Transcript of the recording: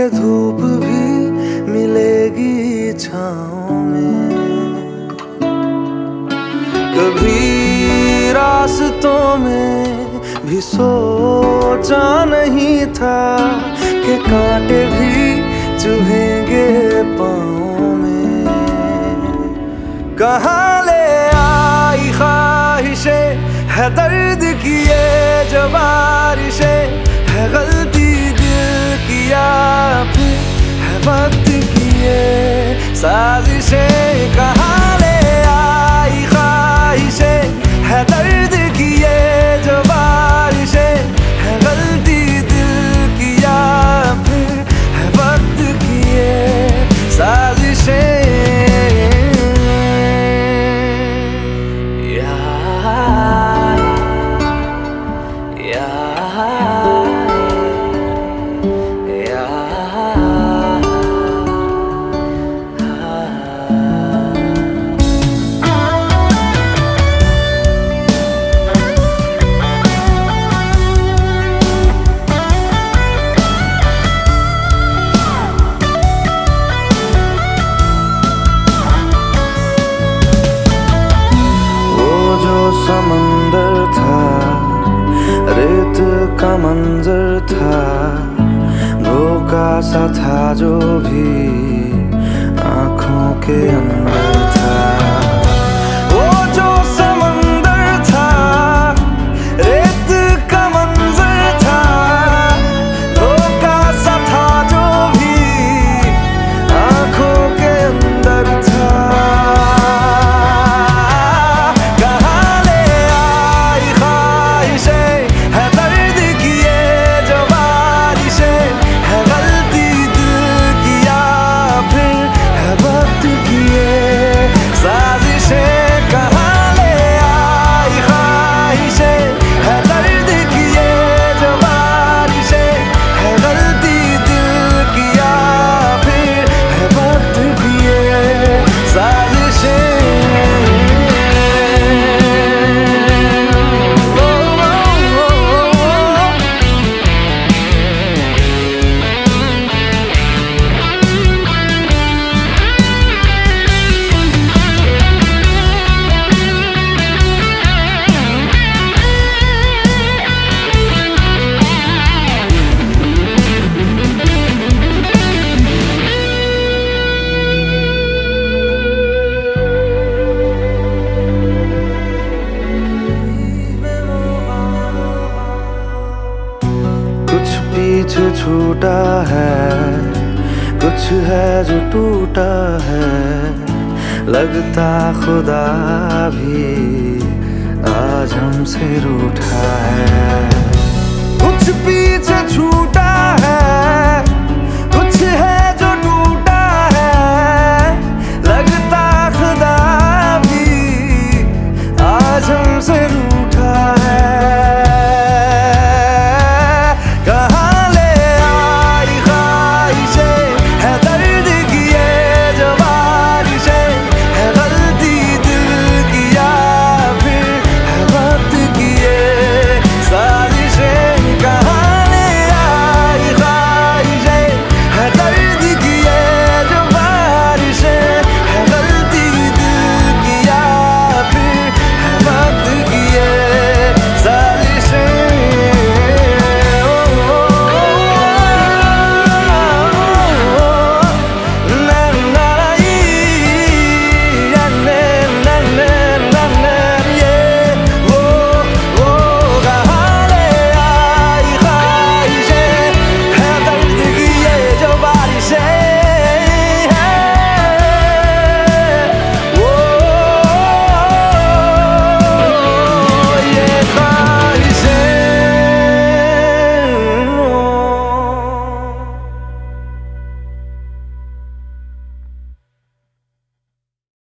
के धूप भी मिलेगी छाओ में। कभी रास्तों में भी सोचा नहीं था कि कांटे भी चुभेंगे पाँव में। कहाँ ले आई ख्वाहिशें? है दर्द की ये जो बारिशें है गलती up, have a think. समंदर था रेत का मंजर था धोखा सा था जो भी आँखों के अंदर कुछ छूटा है। कुछ है जो टूटा है। लगता खुदा भी आज हमसे रूठा है। कुछ पीछे छूटा